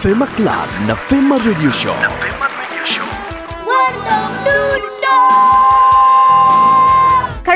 Fema Club na Fema Radio Show.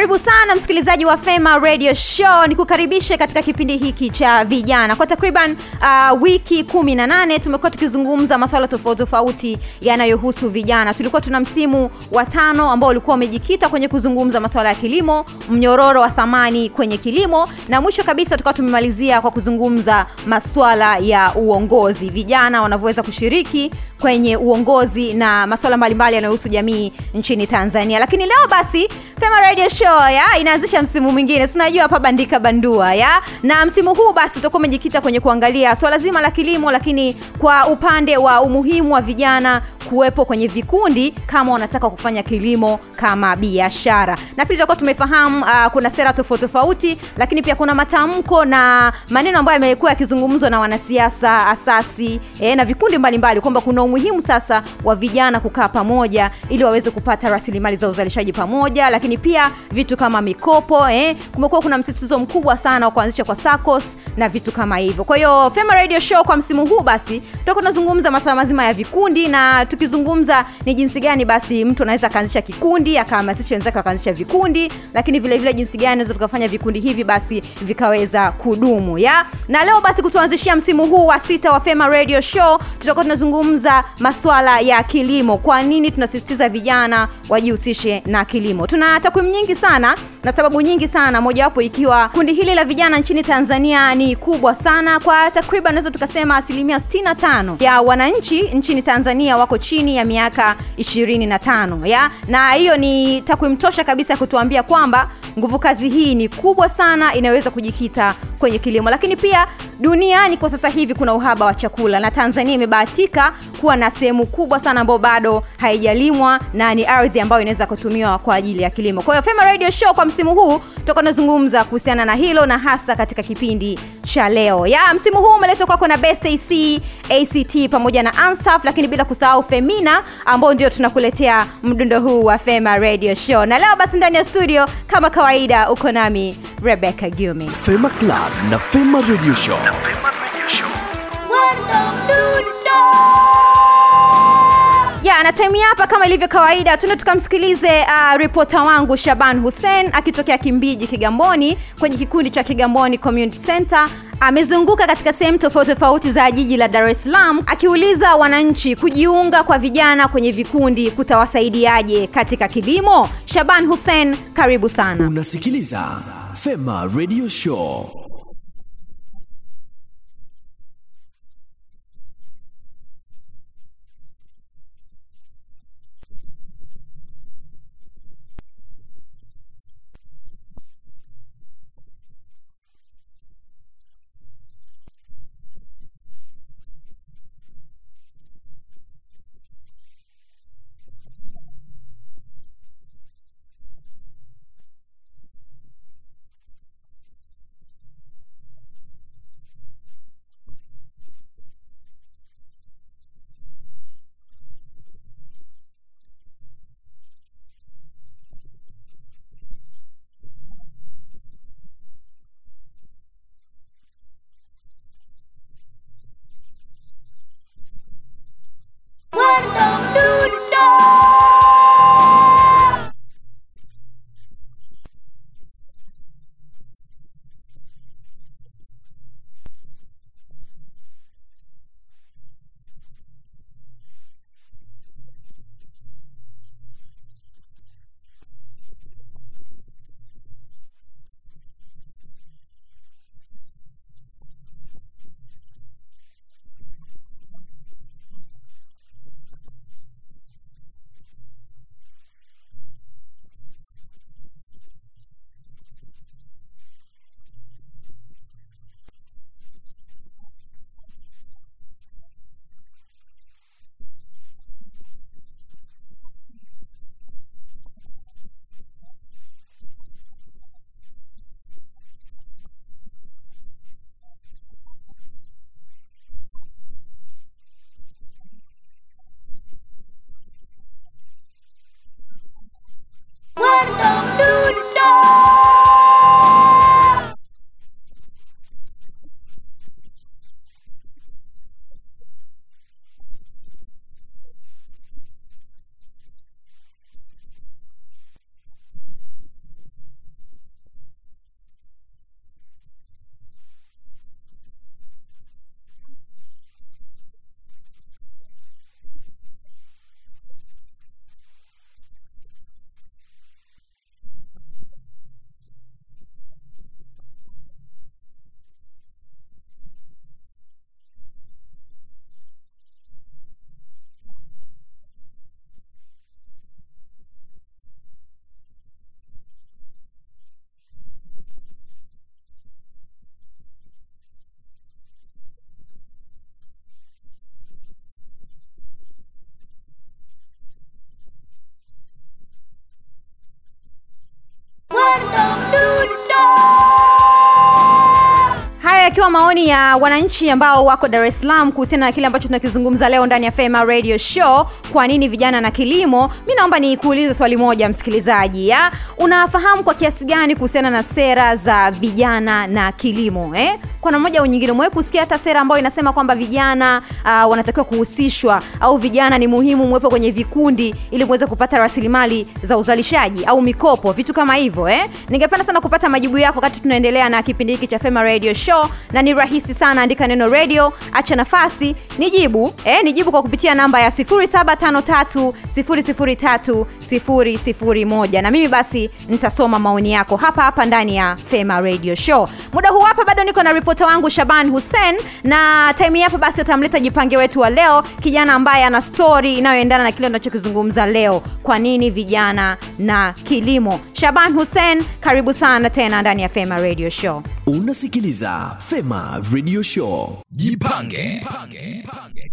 Karibu sana msikilizaji wa Fema Radio Show, nikukaribishe katika kipindi hiki cha vijana. Kwa takriban uh, wiki 18 tumekuwa tukizungumza masuala tofauti tofauti yanayohusu vijana. Tulikuwa tuna msimu wa tano ambao ulikuwa umejikita kwenye kuzungumza masuala ya kilimo, mnyororo wa thamani kwenye kilimo, na mwisho kabisa tukawa tumemalizia kwa kuzungumza masuala ya uongozi, vijana wanavyoweza kushiriki kwenye uongozi na masuala mbalimbali yanayohusu jamii nchini Tanzania. Lakini leo basi Fema Radio Show ya inaanzisha msimu mwingine, tunajua hapa bandika bandua ya na msimu huu basi tutakuwa umejikita kwenye kuangalia swala so zima la kilimo, lakini kwa upande wa umuhimu wa vijana kuwepo kwenye vikundi kama wanataka kufanya kilimo kama biashara. Na pili tutakuwa tumefahamu uh, kuna sera tofauti tofauti, lakini pia kuna matamko na maneno ambayo yamekuwa yakizungumzwa na wanasiasa, asasi eh, na vikundi mbalimbali kwamba kuna umuhimu sasa wa vijana kukaa pamoja ili waweze kupata rasilimali za uzalishaji pamoja, lakini pia vitu kama mikopo eh. Kumekuwa kuna msisitizo mkubwa sana wa kuanzisha kwa SACCOS na vitu kama hivyo. Kwa hiyo Fema Radio Show kwa msimu huu basi tutakuwa tunazungumza masuala mazima ya vikundi na tukizungumza ni jinsi gani basi mtu anaweza akaanzisha kikundi akahamasisha wenzake wakaanzisha vikundi, lakini vile vile jinsi gani naweza tukafanya vikundi hivi basi vikaweza kudumu ya na leo basi kutuanzishia msimu huu wa sita wa Fema Radio Show tutakuwa tunazungumza masuala ya kilimo. Kwa nini tunasisitiza vijana wajihusishe na kilimo? Tuna takwimu nyingi sana na sababu nyingi sana, mojawapo ikiwa kundi hili la vijana nchini Tanzania ni kubwa sana. Kwa takriban naweza tukasema asilimia 65 ya wananchi nchini Tanzania wako chini ya miaka 25 ya na hiyo ni takwimu tosha kabisa ya kutuambia kwamba nguvu kazi hii ni kubwa sana, inaweza kujikita kwenye kilimo. Lakini pia duniani kwa sasa hivi kuna uhaba wa chakula, na Tanzania imebahatika kuwa na sehemu kubwa sana ambayo bado haijalimwa na ni ardhi ambayo inaweza kutumiwa kwa ajili ya kilimo. Kwa hiyo Fema Radio Show kwa msimu huu tutakuwa tunazungumza kuhusiana na hilo na hasa katika kipindi cha leo. Ya msimu huu umeletwa kwako na Best AC, ACT pamoja na Ansaf, lakini bila kusahau Femina ambao ndio tunakuletea mdundo huu wa Fema Radio Show. Na leo basi ndani ya studio kama kawaida uko nami Rebecca gumi Fema Club na Fema Radio Show. ya na time hapa kama ilivyo kawaida tuna tukamsikilize uh, ripota wangu Shaban Hussein akitokea Kimbiji Kigamboni kwenye kikundi cha Kigamboni Community Center amezunguka katika sehemu tofauti tofauti za jiji la Dar es Salaam akiuliza wananchi kujiunga kwa vijana kwenye vikundi kutawasaidiaje katika kilimo. Shaban Hussein, karibu sana. Unasikiliza Fema Radio Show. recuerdo. Maoni ya wananchi ambao wako dar es salaam kuhusiana na kile ambacho tunakizungumza leo ndani ya fema radio show kwa nini vijana na kilimo mi naomba nikuulize swali moja msikilizaji ya unafahamu kwa kiasi gani kuhusiana na sera za vijana na kilimo eh? Kwa namna moja au nyingine umewahi kusikia hata sera ambayo inasema kwamba vijana uh, wanatakiwa kuhusishwa au vijana ni muhimu mwepo kwenye vikundi ili muweze kupata rasilimali za uzalishaji au mikopo vitu kama hivyo eh? ningependa sana kupata majibu yako wakati tunaendelea na kipindi hiki cha fema radio show na ni rahisi sana andika neno radio acha nafasi nijibu eh, nijibu kwa kupitia namba ya 753 na mimi basi nitasoma maoni yako hapa hapa ndani ya fema radio show. Muda huu hapa bado niko na ripota wangu shaban hussein na time hapa basi atamleta jipange wetu wa leo kijana ambaye ana stori inayoendana na kile unachokizungumza leo kwa nini vijana na kilimo shaban hussein karibu sana tena ndani ya fema radio show unasikiliza fema radio show Jipange, Jipange. Jipange.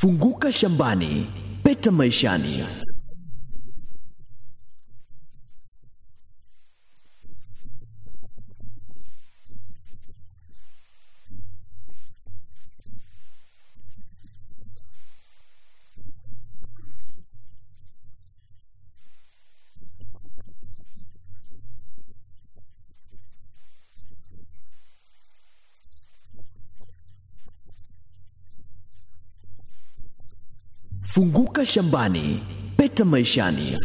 Funguka shambani peta maishani funguka shambani peta maishani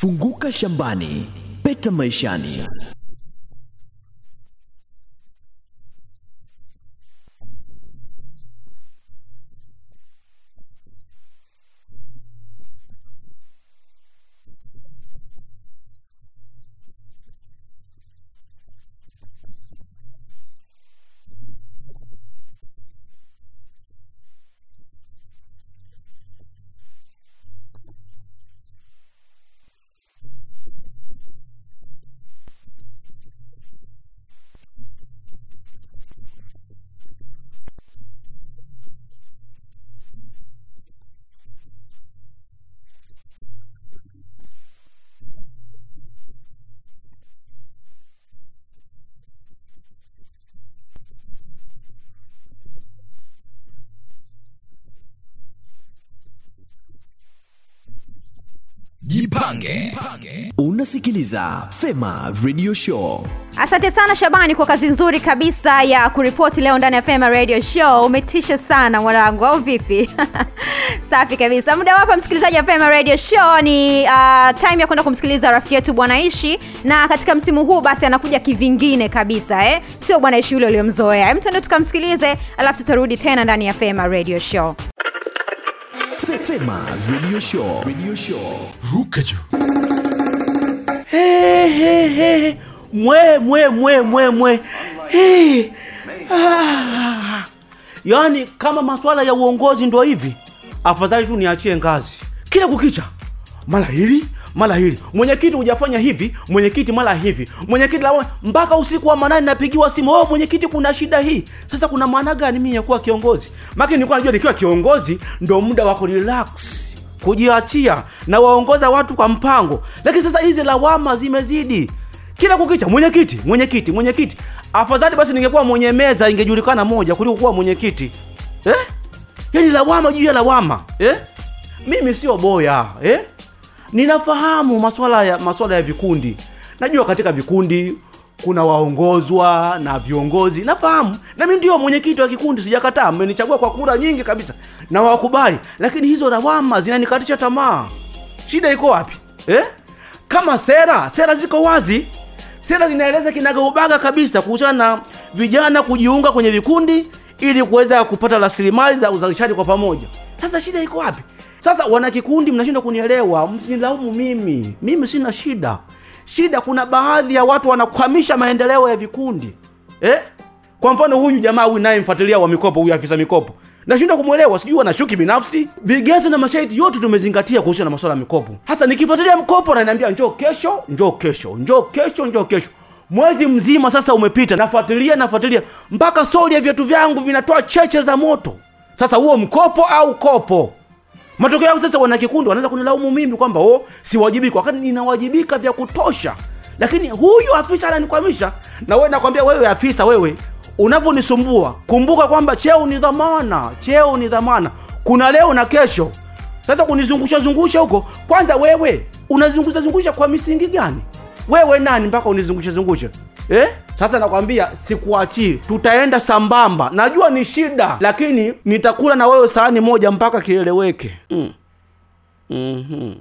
funguka shambani peta maishani Mpange. Unasikiliza Fema Radio Show. asante sana shabani kwa kazi nzuri kabisa ya kuripoti leo ndani ya fema radio show umetisha sana mwanangu au vipi safi kabisa muda wapa msikilizaji wa fema radio show ni uh, time ya kwenda kumsikiliza rafiki yetu bwanaishi na katika msimu huu basi anakuja kivingine kabisa eh? sio bwanaishi yule uliyomzoea. Hem, tuende tukamsikilize alafu tutarudi tena ndani ya fema radio show Fema Radio Show. Radio Show. Ruka juu. Hey, hey, hey. mwe mwe mwe mwe mwe hey. ah. yaani kama masuala ya uongozi ndo hivi afadhali tu niachie ngazi kila kukicha mara hili mara hili. Mwenyekiti hujafanya hivi? Mwenyekiti mara hivi. Mwenyekiti la mpaka usiku wa manane napigiwa simu. Oh, mwenyekiti kuna shida hii. Sasa kuna maana gani mimi ya kuwa kiongozi? Maki nilikuwa najua nikiwa kiongozi ndo muda wa kurelax kujiachia na waongoza watu kwa mpango. Lakini sasa hizi lawama zimezidi. Kila kukicha mwenyekiti mwenyekiti mwenyekiti. Afadhali basi ningekuwa mwenye meza ingejulikana moja kuliko kuwa mwenyekiti. Eh? Yani lawama juu ya lawama. Eh? mimi sio boya eh? Ninafahamu maswala ya maswala ya vikundi. Najua katika vikundi kuna waongozwa na viongozi. Nafahamu. Na mi ndio mwenyekiti wa kikundi sijakataa. Mmenichagua kwa kura nyingi kabisa. Na wakubali. Lakini hizo lawama zinanikatisha tamaa. Shida iko wapi? Eh? kama sera sera ziko wazi. Sera zinaeleza kinagaubaga kabisa kuhusiana na vijana kujiunga kwenye vikundi ili kuweza kupata rasilimali za uzalishaji kwa pamoja. Sasa shida iko wapi sasa wanakikundi mnashindwa kunielewa. Msinilaumu mimi. Mimi sina shida. Shida kuna baadhi ya watu wanakwamisha maendeleo ya vikundi. Eh? kwa mfano huyu jamaa huyu naye mfuatilia wa mikopo huyu afisa mikopo. Nashindwa kumwelewa sijui ana shuki binafsi. Vigezo na masharti yote tumezingatia kuhusiana na masuala ya mikopo. Hasa nikifuatilia mkopo naniambia njoo kesho njoo kesho njoo kesho njoo kesho. Mwezi mzima sasa umepita nafuatilia nafuatilia mpaka soli ya viatu vyangu vinatoa cheche za moto. Sasa huo mkopo au kopo matokeo yake sasa wanakikundi wanaweza kunilaumu mimi kwamba oh, siwajibiki. Wakati ninawajibika vya kutosha. Lakini huyu afisa ananikwamisha. Na wewe nakwambia wewe afisa wewe unavyonisumbua kumbuka kwamba cheo ni dhamana cheo ni dhamana. Kuna leo na kesho. Sasa kunizungusha zungusha huko. Kwanza wewe unazungusha zungusha kwa misingi gani? Wewe nani mpaka unizungusha zungushe eh? sasa nakwambia sikuachii tutaenda sambamba najua ni shida lakini nitakula na wewe sahani moja mpaka kieleweke mm. mm-hmm.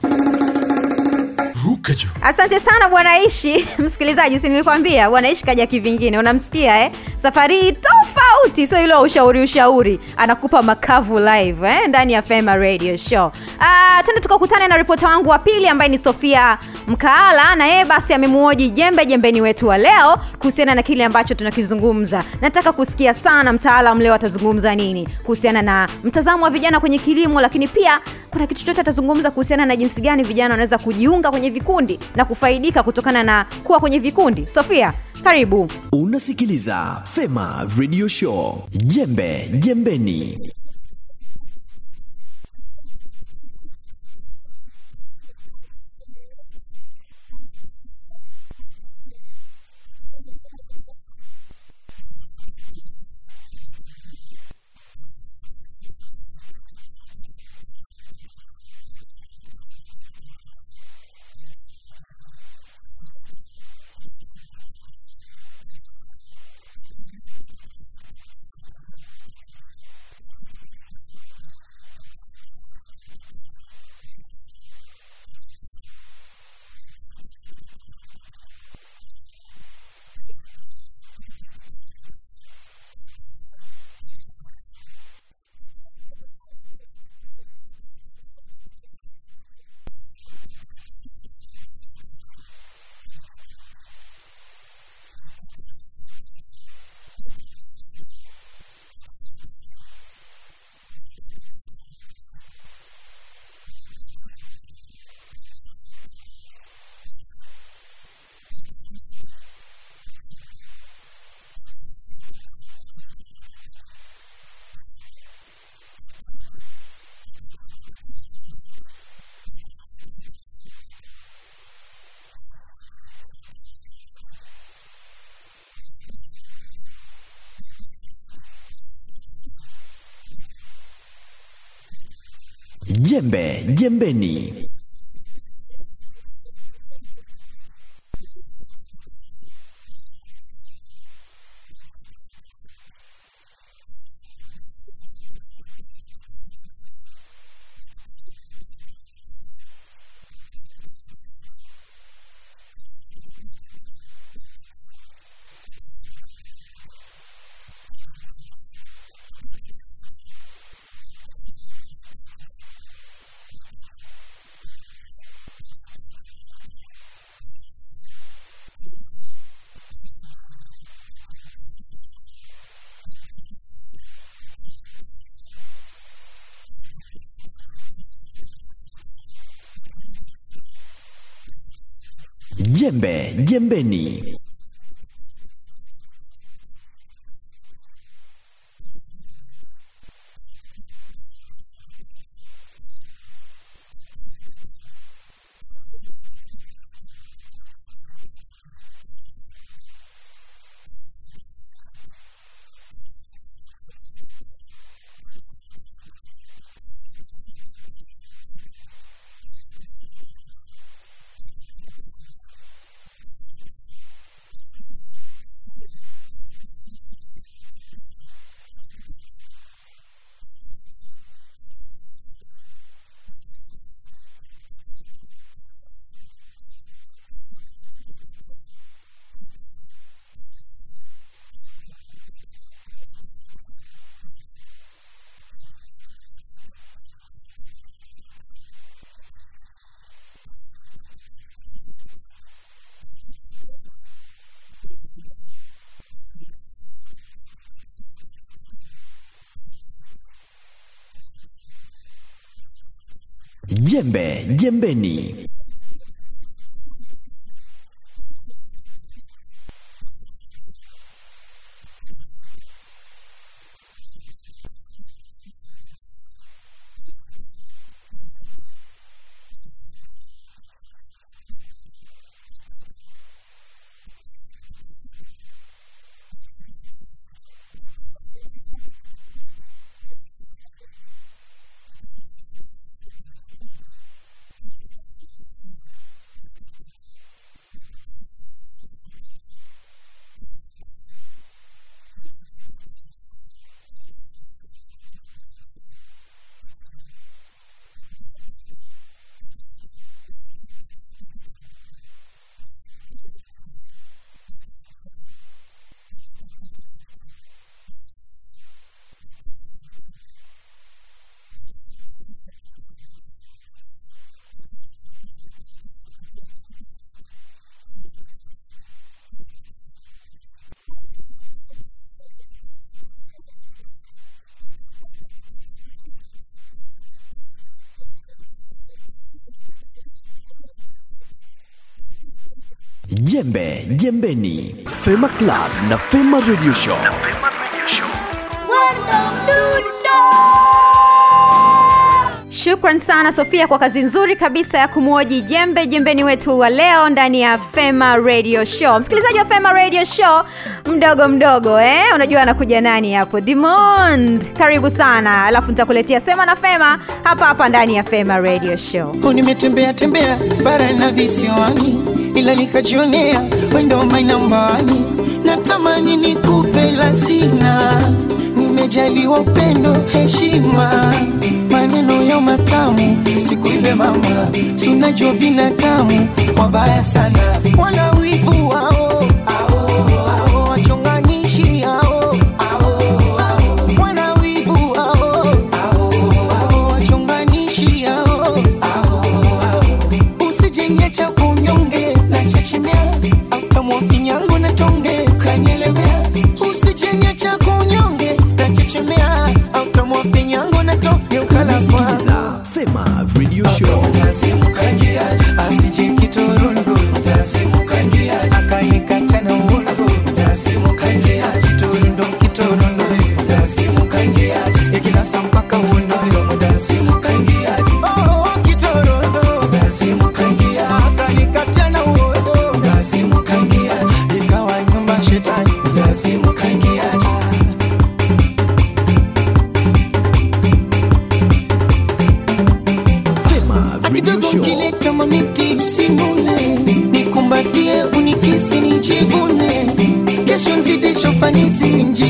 Ruka juu. asante sana bwanaishi msikilizaji si nilikwambia bwanaishi kaja kivingine unamsikia eh? safari hii tofauti sio ile ushauri ushauri anakupa makavu live eh? ndani ya fema radio show Ah, twende tukakutane na ripota wangu wa pili ambaye ni sofia mkaala na yeye basi amemuoji jembe jembeni wetu wa leo kuhusiana na kile ambacho tunakizungumza nataka kusikia sana mtaalam leo atazungumza nini kuhusiana na mtazamo wa vijana kwenye kilimo lakini pia kuna kitu chochote atazungumza kuhusiana na jinsi gani vijana wanaweza kujiunga kwenye vikundi na kufaidika kutokana na kuwa kwenye vikundi sofia karibu Unasikiliza Fema Radio Show. Jembe jembeni. Jembe jembeni. Jembe jembeni. Jembe jembeni. Jembe jembeni. Fema Club na Fema Radio Show. Shukran sana Sofia kwa kazi nzuri kabisa ya kumwoji jembe jembeni wetu wa leo ndani ya Fema Radio Show. Msikilizaji wa Fema Radio Show mdogo mdogo, eh? Unajua anakuja nani hapo? Dimond, karibu sana, alafu nitakuletea sema na Fema hapa hapa ndani ya Fema Radio Show. Oh, nimetembea tembea bara na visiwani, ila nikajionea wendo mainambani. Natamani nikupe la sina, nimejaliwa upendo, heshima, maneno ya matamu, siku ile mama, sunajua unajua binadamu wabaya sana, wana mimi usinune, nikumbatie, unikisi, nijivune, kesho nzidishe ufanisi, nji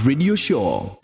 Radio Show.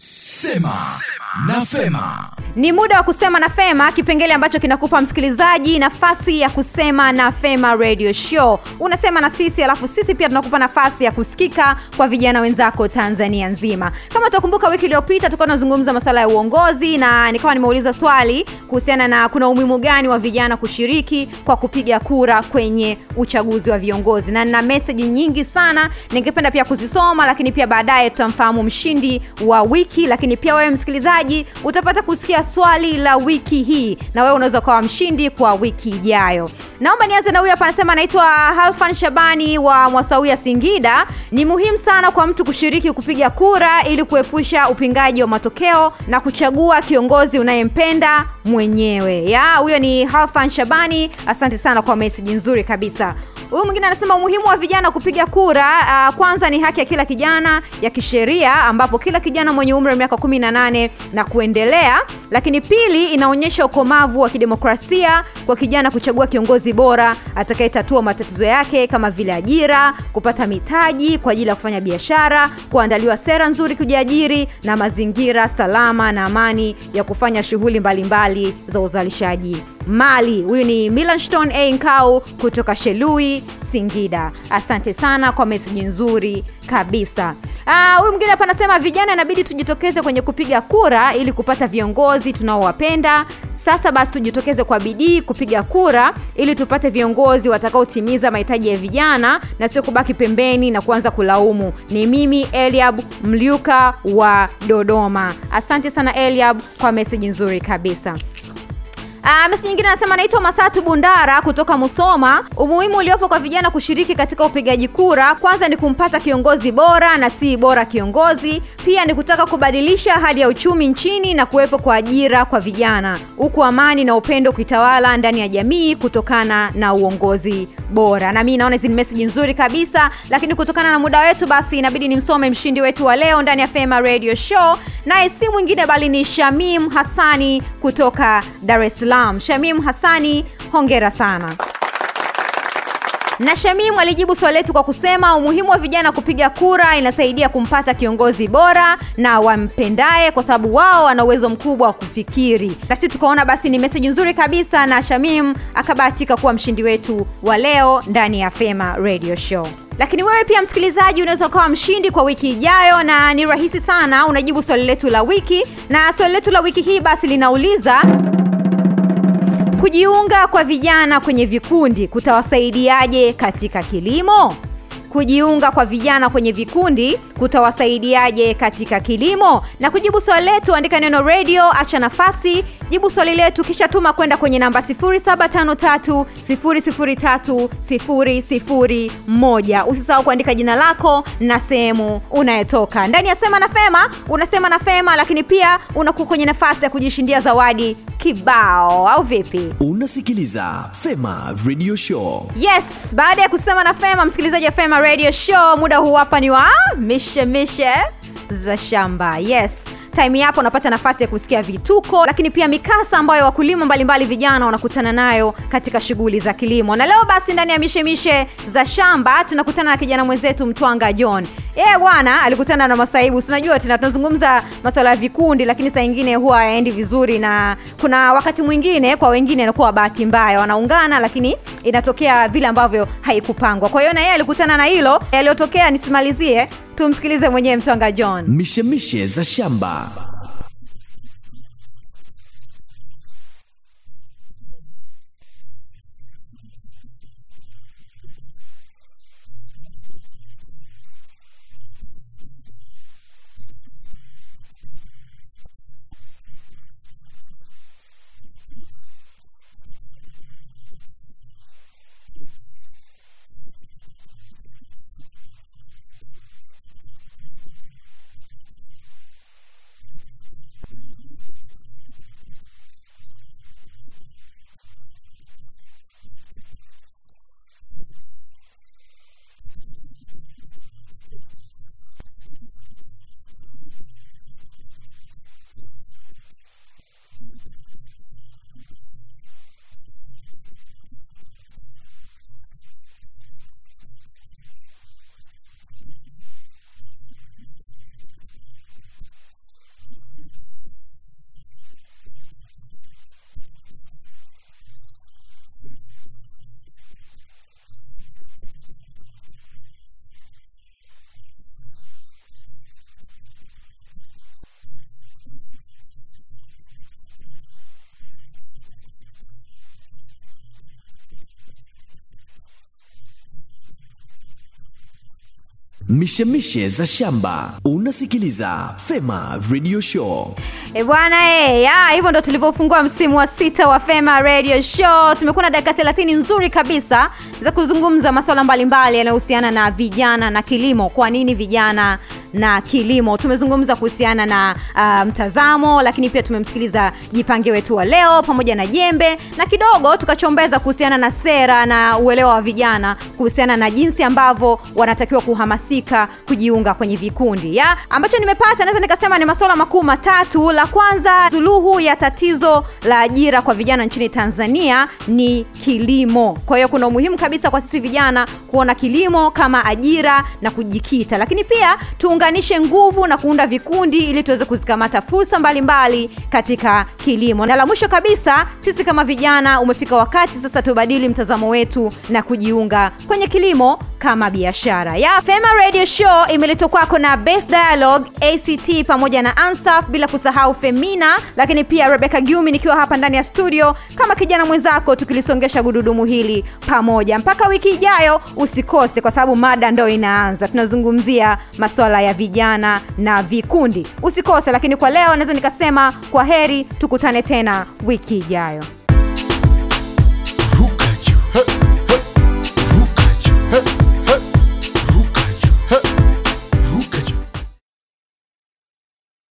Ni muda wa kusema na fema kipengele ambacho kinakupa msikilizaji nafasi ya kusema na fema radio show. Unasema na sisi alafu sisi pia tunakupa nafasi ya kusikika kwa vijana wenzako tanzania nzima. Kama utakumbuka wiki iliyopita tulikuwa tunazungumza masuala ya uongozi na nikawa nimeuliza swali kuhusiana na kuna umuhimu gani wa vijana kushiriki kwa kupiga kura kwenye uchaguzi wa viongozi. Na nina meseji nyingi sana ningependa pia kuzisoma lakini pia baadaye tutamfahamu mshindi wa wiki. Lakini pia wewe msikilizaji utapata kusikia swali la wiki hii na wewe unaweza ukawa mshindi kwa wiki ijayo. Naomba nianze na huyu hapa anasema anaitwa halfan shabani wa mwasauya singida. Ni muhimu sana kwa mtu kushiriki kupiga kura ili kuepusha upingaji wa matokeo na kuchagua kiongozi unayempenda mwenyewe. Ya huyo ni halfan shabani. Asante sana kwa meseji nzuri kabisa huyu mwingine anasema umuhimu wa vijana kupiga kura uh, kwanza ni haki ya kila kijana ya kisheria ambapo kila kijana mwenye umri wa miaka 18 na kuendelea. Lakini pili inaonyesha ukomavu wa kidemokrasia kwa kijana kuchagua kiongozi bora atakayetatua matatizo yake kama vile ajira kupata mitaji kwa ajili ya kufanya biashara kuandaliwa sera nzuri kujiajiri na mazingira salama na amani ya kufanya shughuli mbalimbali za uzalishaji mali. Huyu ni milanston a. Nkau kutoka shelui singida. Asante sana kwa meseji nzuri kabisa. Ah, huyu mwingine hapa anasema vijana inabidi tujitokeze kwenye kupiga kura ili kupata viongozi tunaowapenda. Sasa basi tujitokeze kwa bidii kupiga kura ili tupate viongozi watakaotimiza mahitaji ya vijana na sio kubaki pembeni na kuanza kulaumu. Ni mimi eliab mliuka wa dodoma. Asante sana eliab kwa meseji nzuri kabisa Uh, mesi nyingine anasema naitwa Masatu Bundara kutoka Musoma. Umuhimu uliopo kwa vijana kushiriki katika upigaji kura, kwanza ni kumpata kiongozi bora na si bora kiongozi. Pia ni kutaka kubadilisha hali ya uchumi nchini na kuwepo kwa ajira kwa vijana, huku amani na upendo kuitawala ndani ya jamii kutokana na uongozi bora. Na mimi naona hizi ni message nzuri kabisa, lakini kutokana na muda wetu, basi inabidi nimsome mshindi wetu wa leo ndani ya Fema Radio Show, naye si mwingine bali ni Shamim Hassani kutoka Dar es Salaam. Shamim Hassani, hongera sana na Shamim alijibu swali letu kwa kusema umuhimu wa vijana kupiga kura inasaidia kumpata kiongozi bora na wampendaye, kwa sababu wao wana uwezo mkubwa wa kufikiri. Na sisi tukaona basi ni meseji nzuri kabisa, na Shamim akabahatika kuwa mshindi wetu wa leo ndani ya Fema Radio Show lakini wewe pia msikilizaji unaweza ukawa mshindi kwa wiki ijayo na ni rahisi sana. Unajibu swali letu la wiki na swali letu la wiki hii basi linauliza kujiunga kwa vijana kwenye vikundi kutawasaidiaje katika kilimo kujiunga kwa vijana kwenye vikundi kutawasaidiaje katika kilimo na kujibu swali letu andika neno radio acha nafasi jibu swali letu kisha tuma kwenda kwenye namba 0753003001 usisahau kuandika jina lako na sehemu unayetoka. ndani ya sema na fema unasema na fema lakini pia unakuwa kwenye nafasi ya kujishindia zawadi kibao au vipi? Unasikiliza fema radio show. Yes baada ya kusema na fema msikilizaji wa fema radio show muda huu hapa ni wa mishemishe mishe za shamba. Yes time yapo unapata nafasi ya kusikia vituko lakini pia mikasa ambayo wakulima mbalimbali vijana wanakutana nayo katika shughuli za kilimo. Na leo basi ndani ya mishemishe za shamba tunakutana na kijana mwenzetu mtwanga john. Yeye bwana alikutana na masaibu. Sinajua tena tunazungumza masuala ya vikundi lakini saa ingine huwa haendi vizuri na kuna wakati mwingine kwa wengine inakuwa bahati mbaya. Wanaungana lakini inatokea vile ambavyo haikupangwa. Kwa hiyo na yeye alikutana na hilo. Yaliyotokea nisimalizie tumsikilize mwenyewe mtwanga john. Mishemishe za shamba mishemishe za shamba unasikiliza fema radio show E bwana e, ya hivyo ndo tulivyofungua msimu wa sita wa Fema Radio Show. Tumekuwa na dakika 30 nzuri kabisa za kuzungumza masuala mbalimbali yanayohusiana na vijana na kilimo. Kwa nini vijana na kilimo? Tumezungumza kuhusiana na uh, mtazamo, lakini pia tumemsikiliza jipange wetu wa leo pamoja na jembe, na kidogo tukachombeza kuhusiana na sera na uelewa wa vijana kuhusiana na jinsi ambavyo wanatakiwa kuhamasika kujiunga kwenye vikundi. Ya ambacho nimepata naweza nikasema ni masuala makuu matatu. La kwanza, suluhu ya tatizo la ajira kwa vijana nchini Tanzania ni kilimo. Kwa hiyo kuna umuhimu kabisa kwa sisi vijana kuona kilimo kama ajira na kujikita, lakini pia tuunganishe nguvu na kuunda vikundi ili tuweze kuzikamata fursa mbalimbali katika kilimo. Na la mwisho kabisa, sisi kama vijana, umefika wakati sasa tubadili mtazamo wetu na kujiunga kwenye kilimo kama biashara. Ya Fema Radio Show imeletwa kwako na Best Dialogue, ACT pamoja na Ansaf, bila kusahau Femina, lakini pia Rebecca Gyumi nikiwa hapa ndani ya studio kama kijana mwenzako, tukilisongesha gurudumu hili pamoja mpaka wiki ijayo. Usikose kwa sababu mada ndo inaanza, tunazungumzia masuala ya vijana na vikundi. Usikose, lakini kwa leo naweza nikasema kwa heri, tukutane tena wiki ijayo.